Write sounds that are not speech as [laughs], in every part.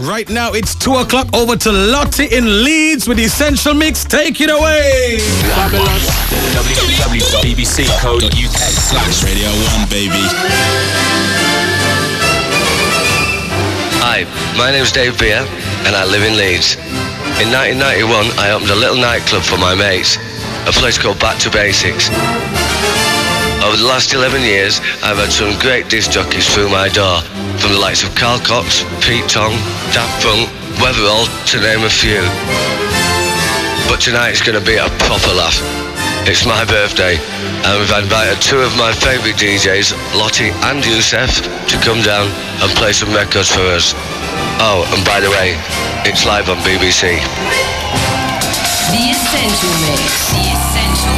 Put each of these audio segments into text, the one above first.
Right now, it's 2 o'clock over to Lottie in Leeds with the Essential Mix. Take it away. Babylon. www.bbc.co.uk slash Radio 1, baby. Hi, my name's Dave Beer and I live in Leeds. In 1991, I opened a little nightclub for my mates, a place called Back to Basics. Over the last 11 years, I've had some great disc jockeys through my door, from the likes of Carl Cox, Pete Tong, Daft Punk, Weatherall, to name a few. But tonight's going to be a proper laugh. It's my birthday, and we've invited two of my favourite DJs, Lottie and Yousef, to come down and play some records for us. Oh, and by the way, it's live on BBC. The Essential Mix. The Essential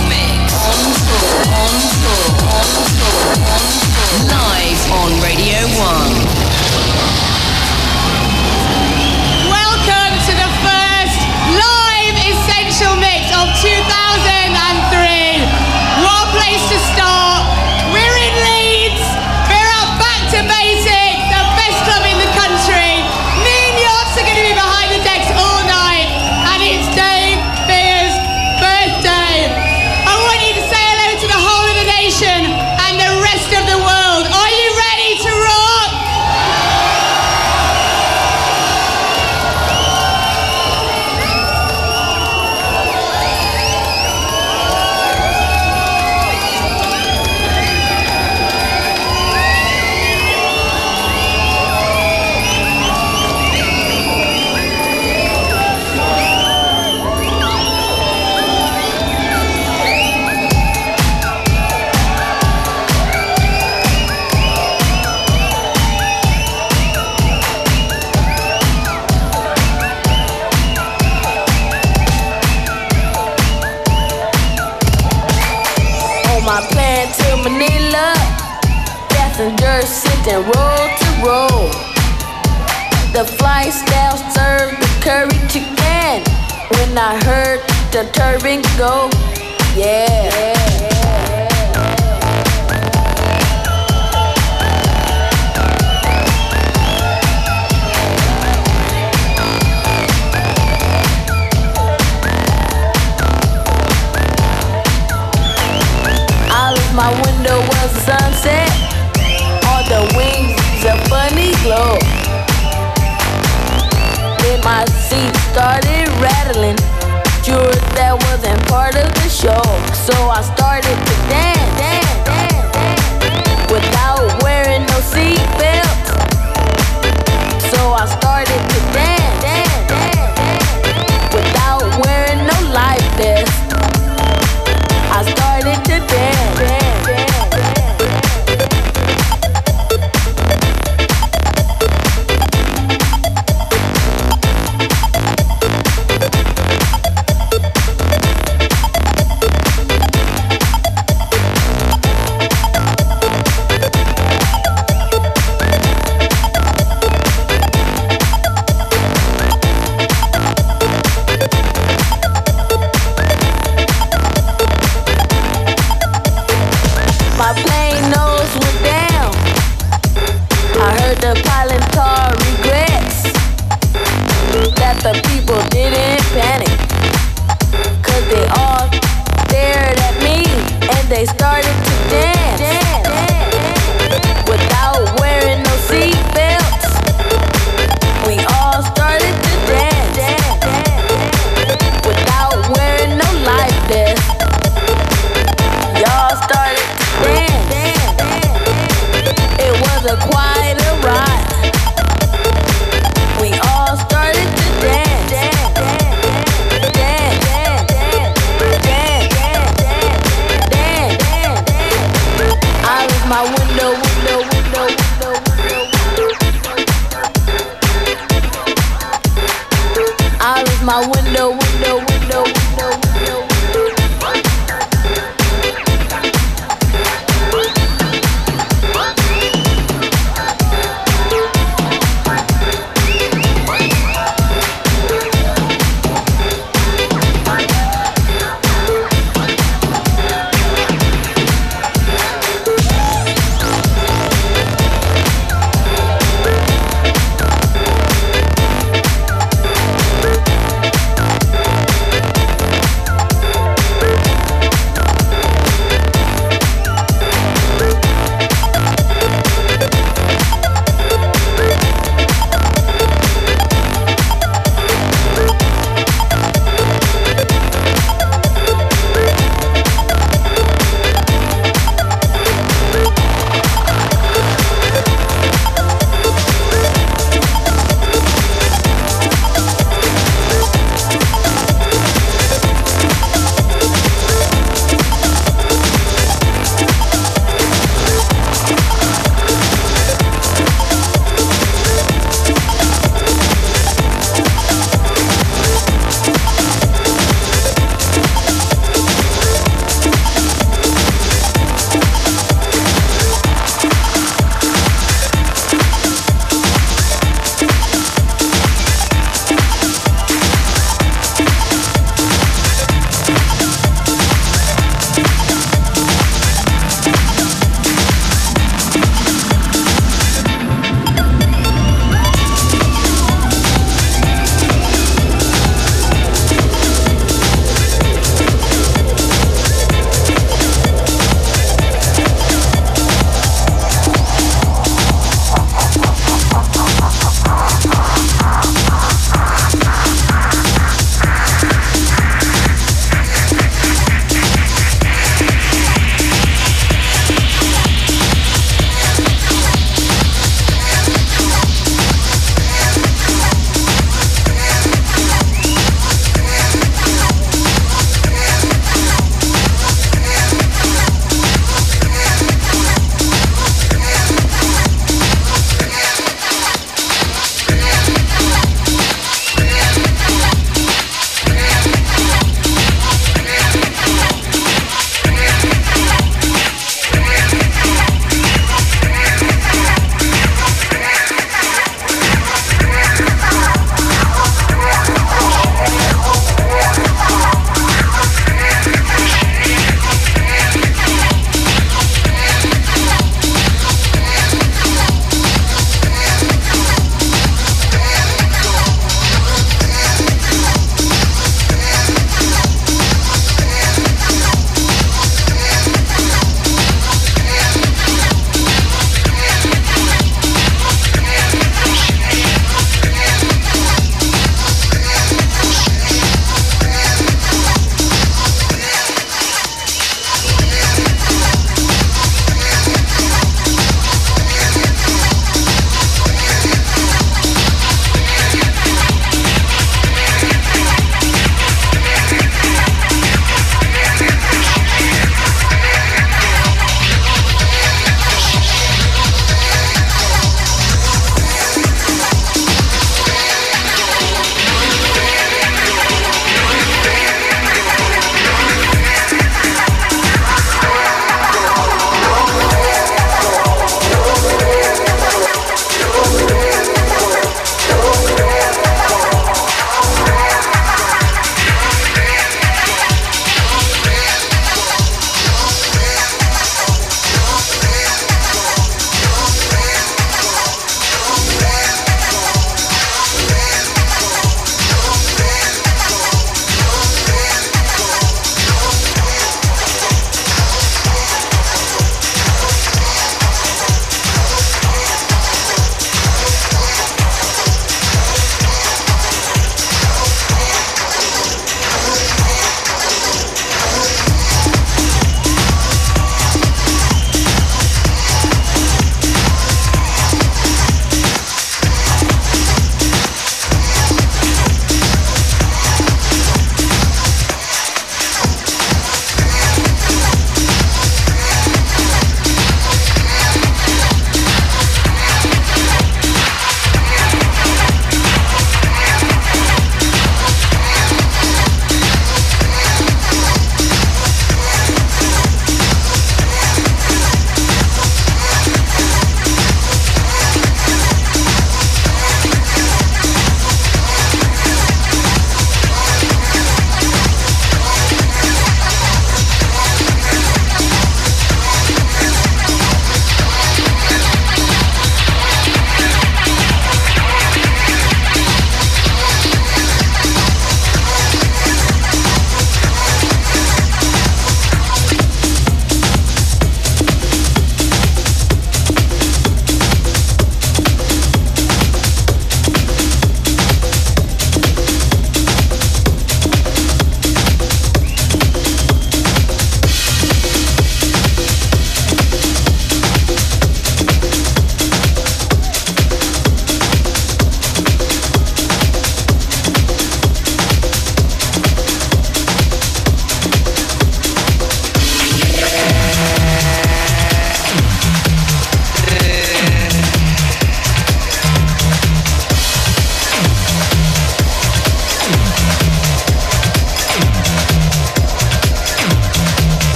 sitting row to roll. The flight staff served the curry chicken. When I heard the turban go, yeah. Sure that wasn't part of the show. So I started to dance, dance, dance, dance without wearing no seatbelt. So I started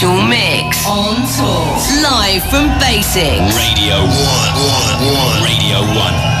Special mix on tour. Live from Basics. Radio 1. 1. 1. Radio 1.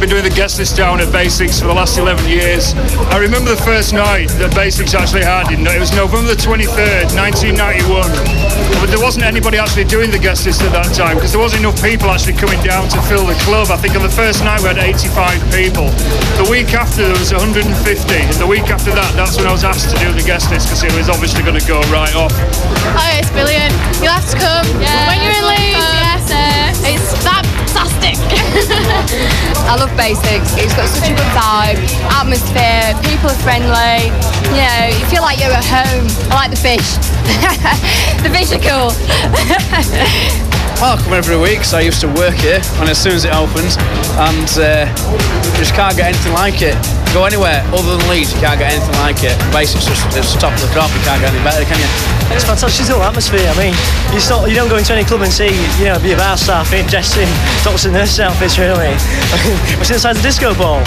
I've been doing the guest list down at Basics for the last 11 years. I remember the first night that Basics actually had it. It was November the 23rd, 1991. But there wasn't anybody actually doing the guest list at that time because there wasn't enough people actually coming down to fill the club. I think on the first night we had 85 people. The week after there was 150. And the week after that, that's when I was asked to do the guest list because it was obviously going to go right off. Oh, it's brilliant. You'll have to come. when you're in Leeds, yes. It's that fantastic. I love basics. It's got such a good vibe, atmosphere, people are friendly. You know, you feel like you're at home. I like the fish. [laughs] the fish are cool. [laughs] I come every week, so I used to work here, and as soon as it opens, and uh, you just can't get anything like it. Go anywhere other than Leeds, you can't get anything like it. Basically, it's just it's top of the crop. You can't get any better, can you? It's fantastic. It's a little atmosphere. I mean, you not you don't go into any club and see you know the bar staff eh, in dressed in doctors and nurses outfits. Really, [laughs] what's inside the disco ball?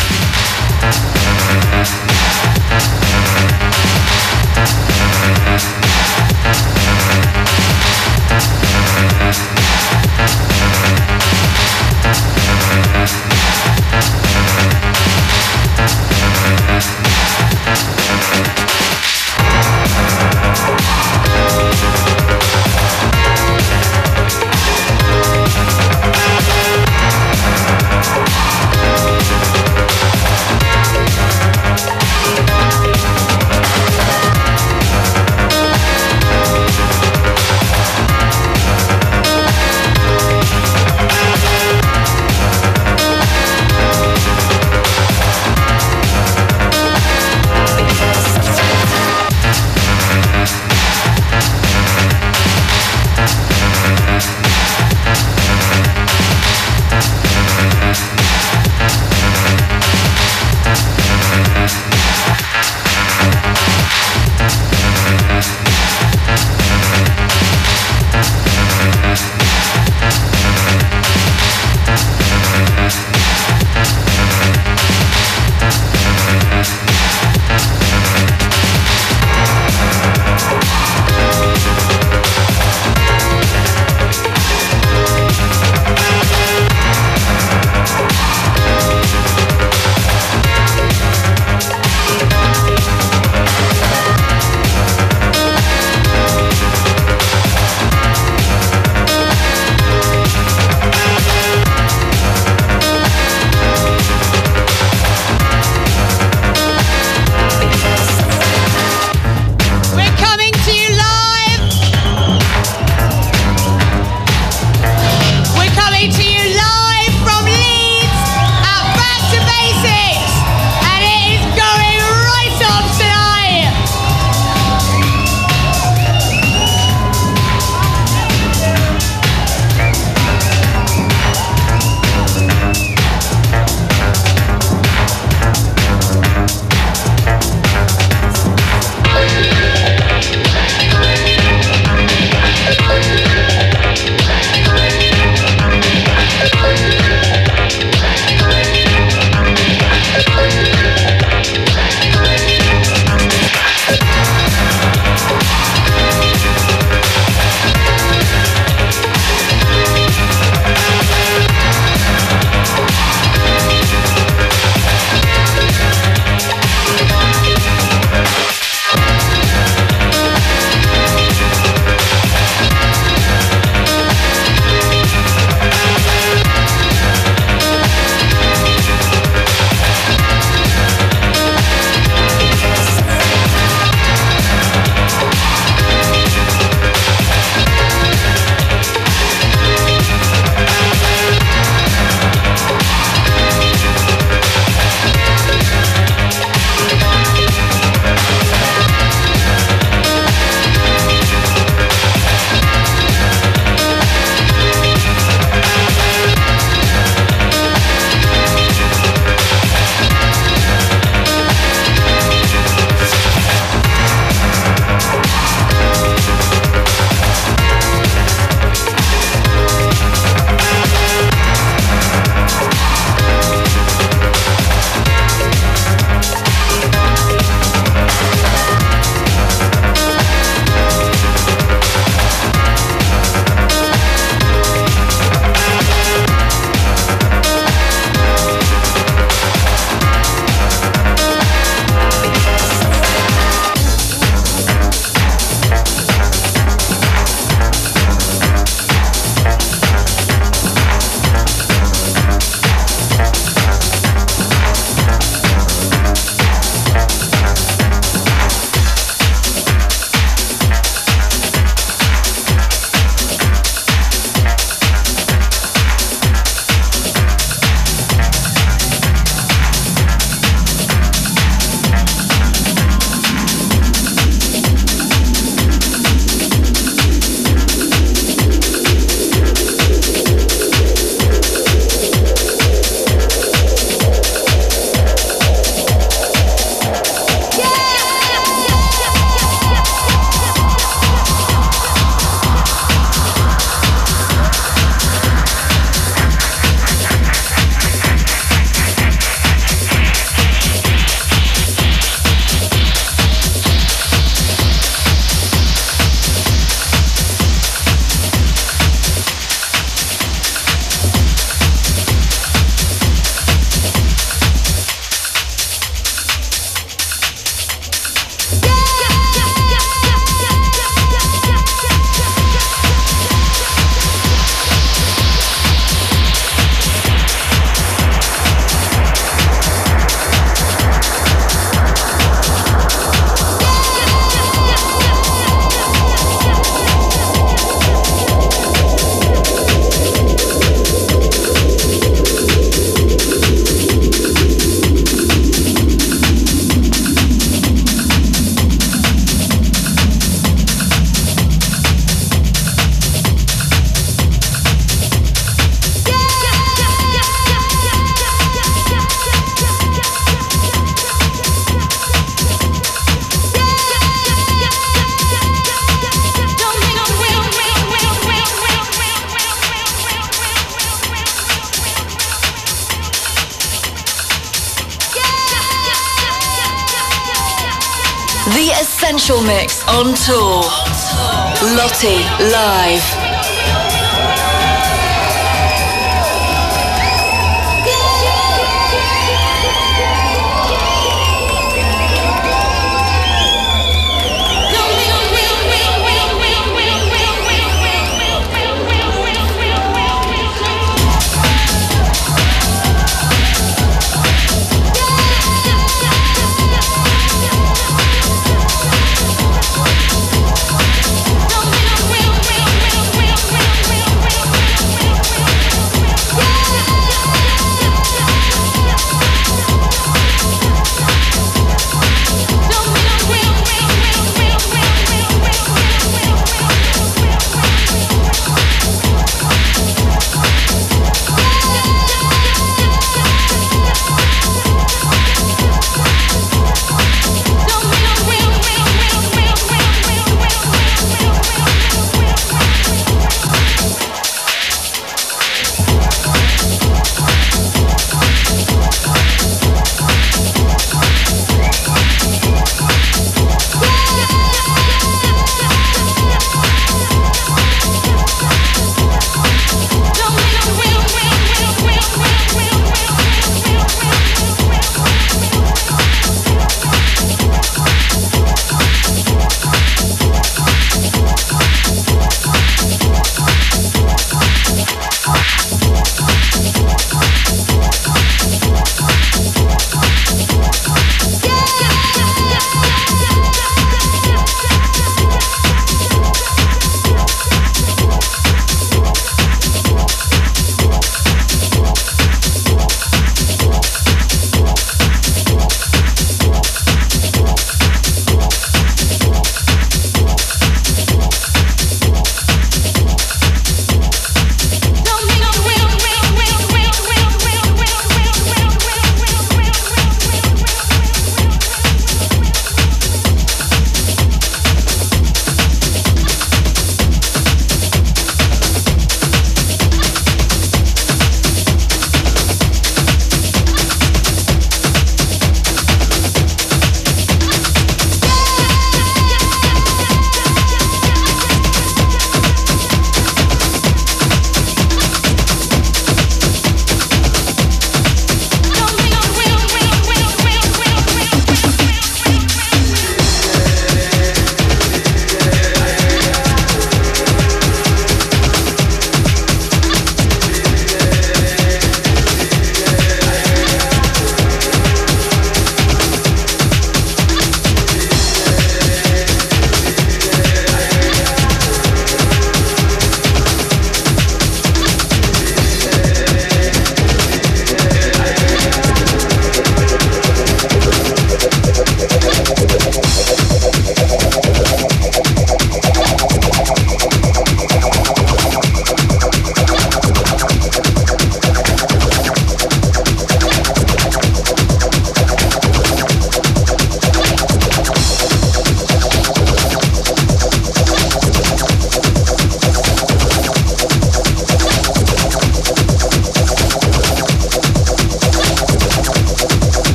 Live.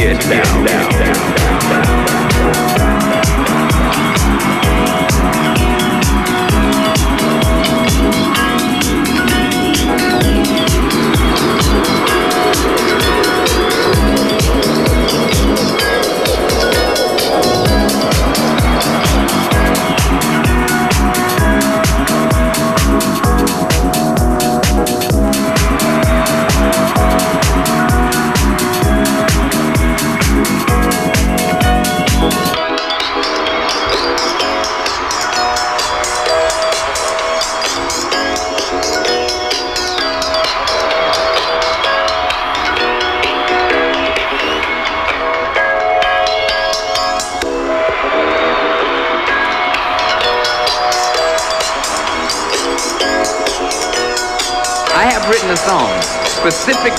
Get down, down, down,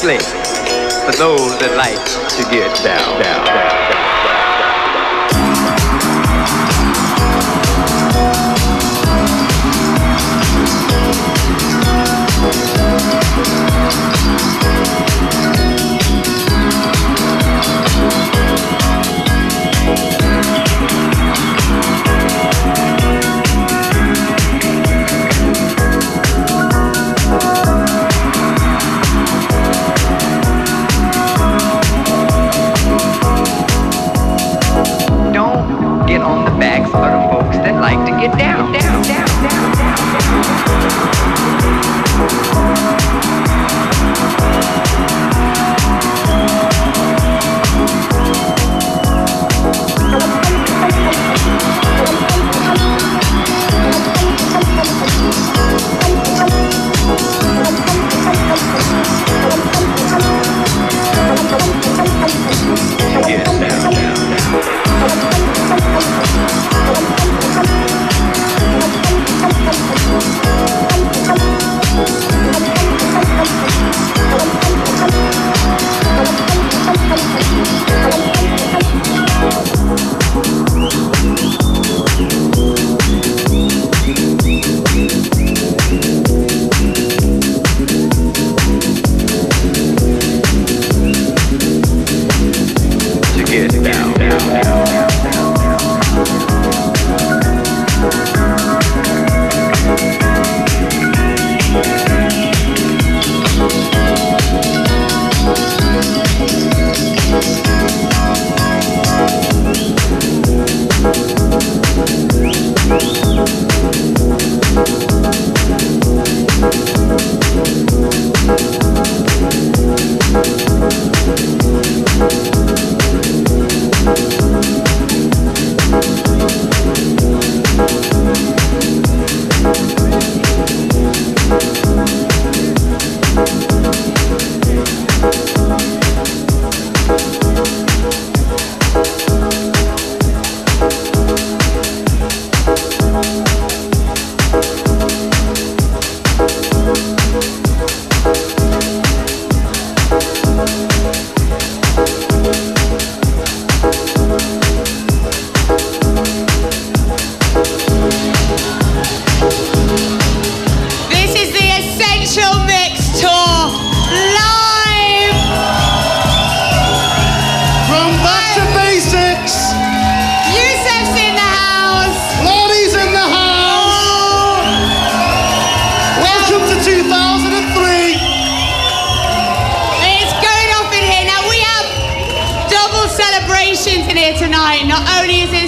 specifically for those that like to get down, down, down, down.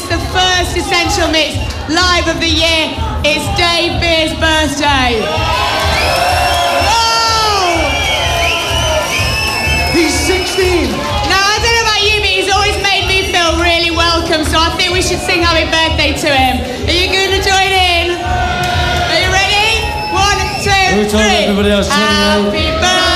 Is this the first Essential Mix live of the year, it's Dave Beer's birthday. Whoa! He's 16. Now I don't know about you, but he's always made me feel really welcome. So I think we should sing happy birthday to him. Are you going to join in? Are you ready? One, two, three. Happy birthday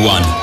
one.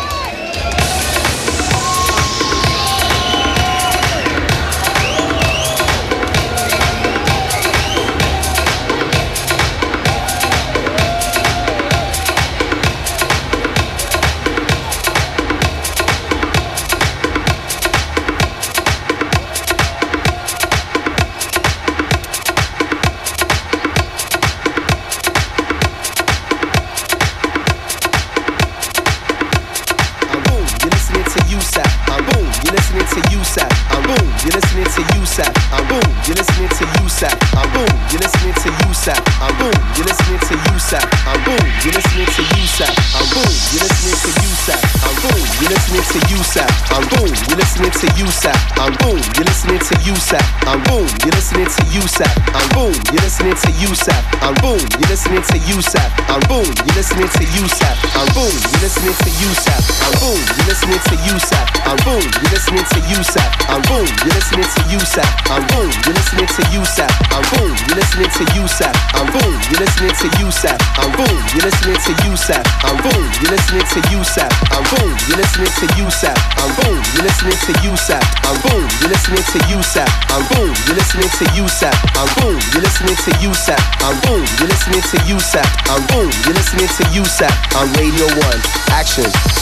To Yousef. I'm boom, you're listening to Yousef. I'm boom, you're listening to Yousef. I'm boom, you're listening to Yousef. I'm boom, you're listening to Yousef. I'm boom, you're listening to Yousef. I'm boom, you're listening to Yousef. I'm boom, you're listening to Yousef. I'm boom, you're listening to Yousef. I'm boom, you're listening to Yousef. I'm boom, you're listening to Yousef. I'm boom, you're listening to Yousef. I'm boom, you're listening to Yousef. I'm boom, you're listening to Yousef. I'm boom, you're listening to Yousef. I'm boom, you're listening to Yousef. I'm boom, you're listening to Yousef. I'm boom, you're listening to Yousef. I'm boom, you're listening to Yousef. I'm boom, you're listening to Yousef. I'm boom, you're listening to Yousef. I'm boom, you're listening to Yousef. On Radio 1. Action.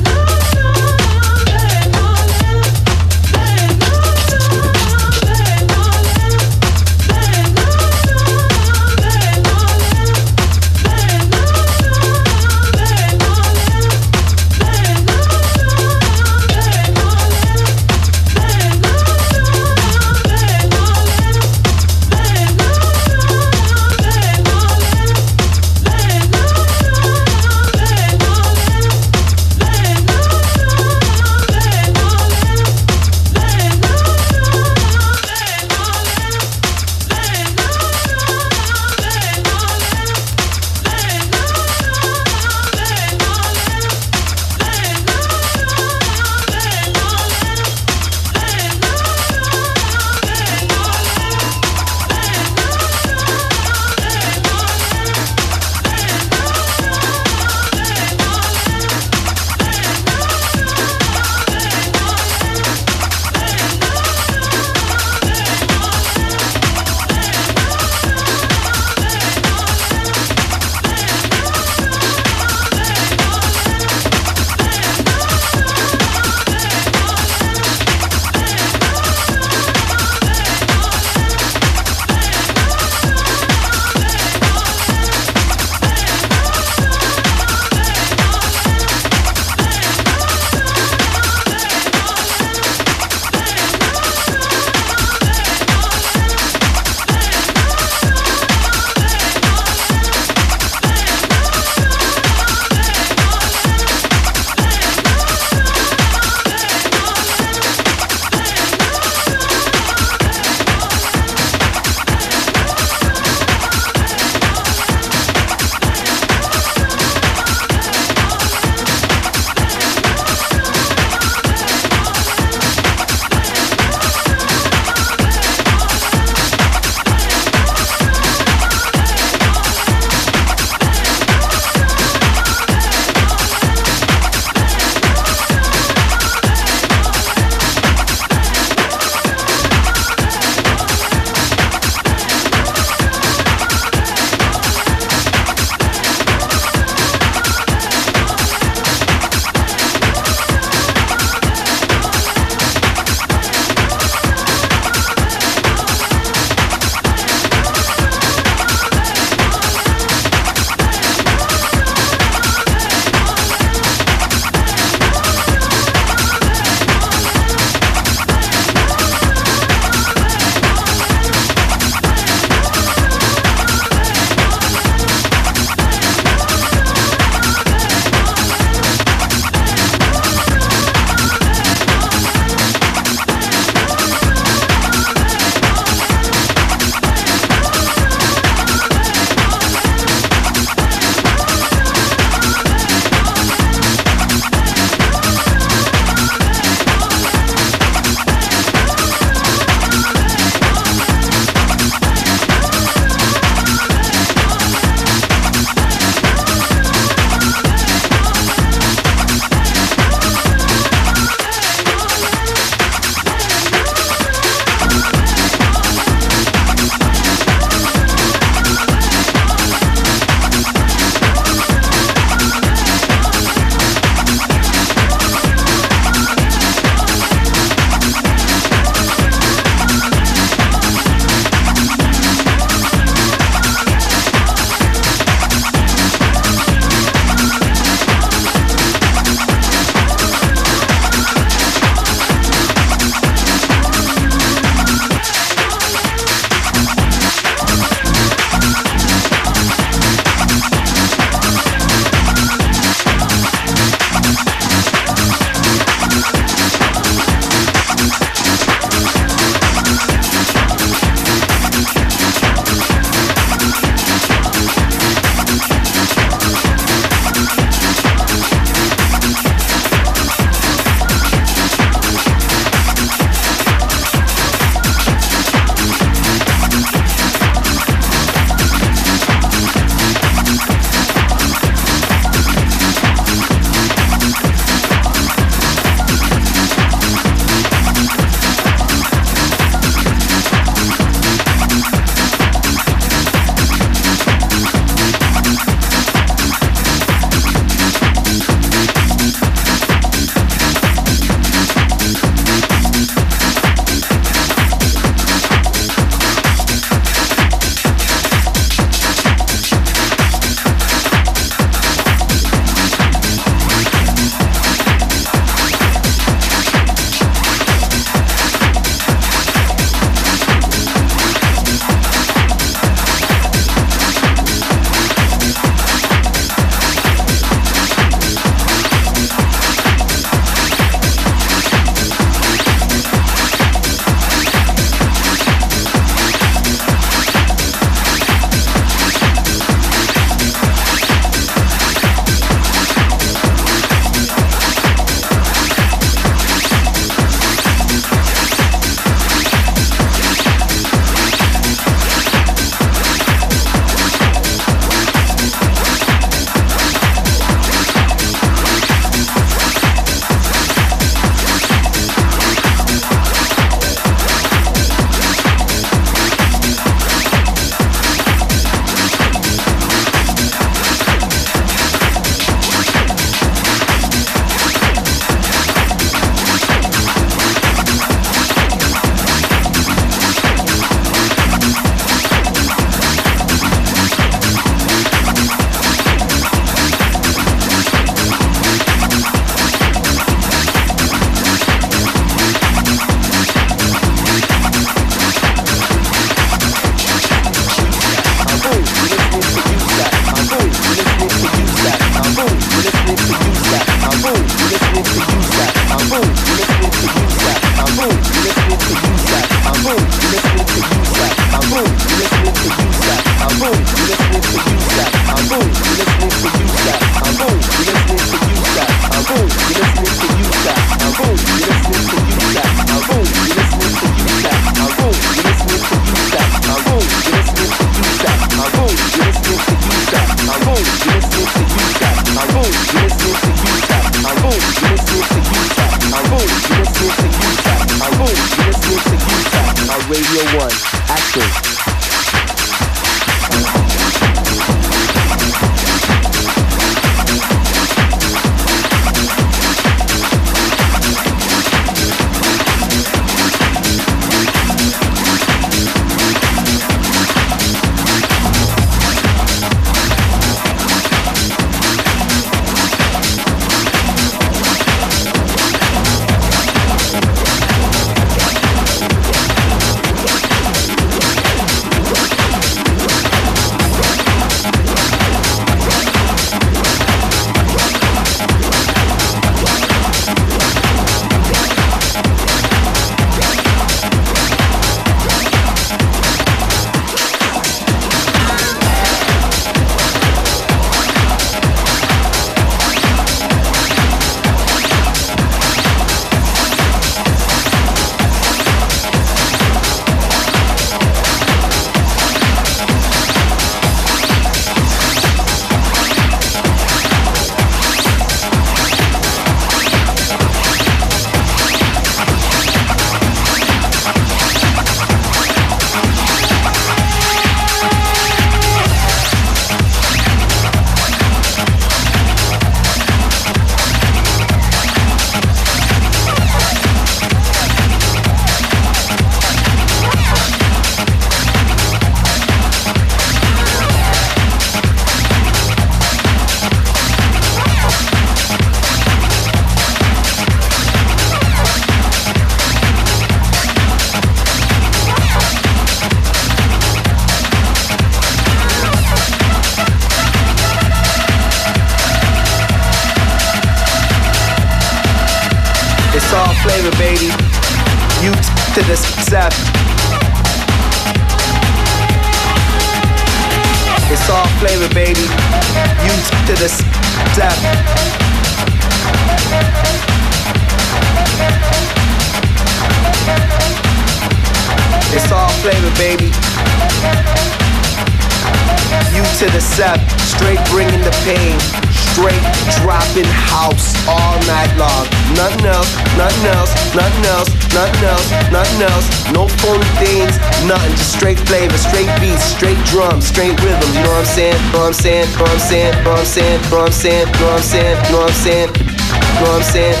Saying? Know what I'm saying? Know what I'm saying? Know what I'm saying? Know what I'm saying? Know what I'm saying?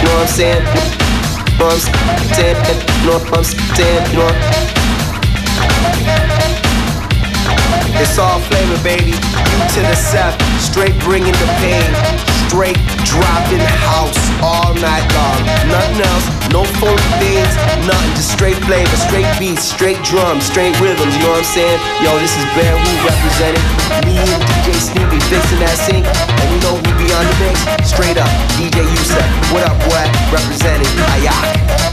Know what I'm saying? Know what I'm saying? Know what I'm saying? What I'm saying? What It's all flavor, baby. You to the Seth, straight bringing the pain. Straight dropping house all night long. Nothing else, no phony things, nothing. Just straight flavor, straight beats, straight drums, straight rhythms. You know what I'm saying? Yo, this is Bear Who representing. Me and DJ Sneaky fixing that sink, And you know we be on the mix? Straight up, DJ Yousef. What up, boy? Representing Ayak.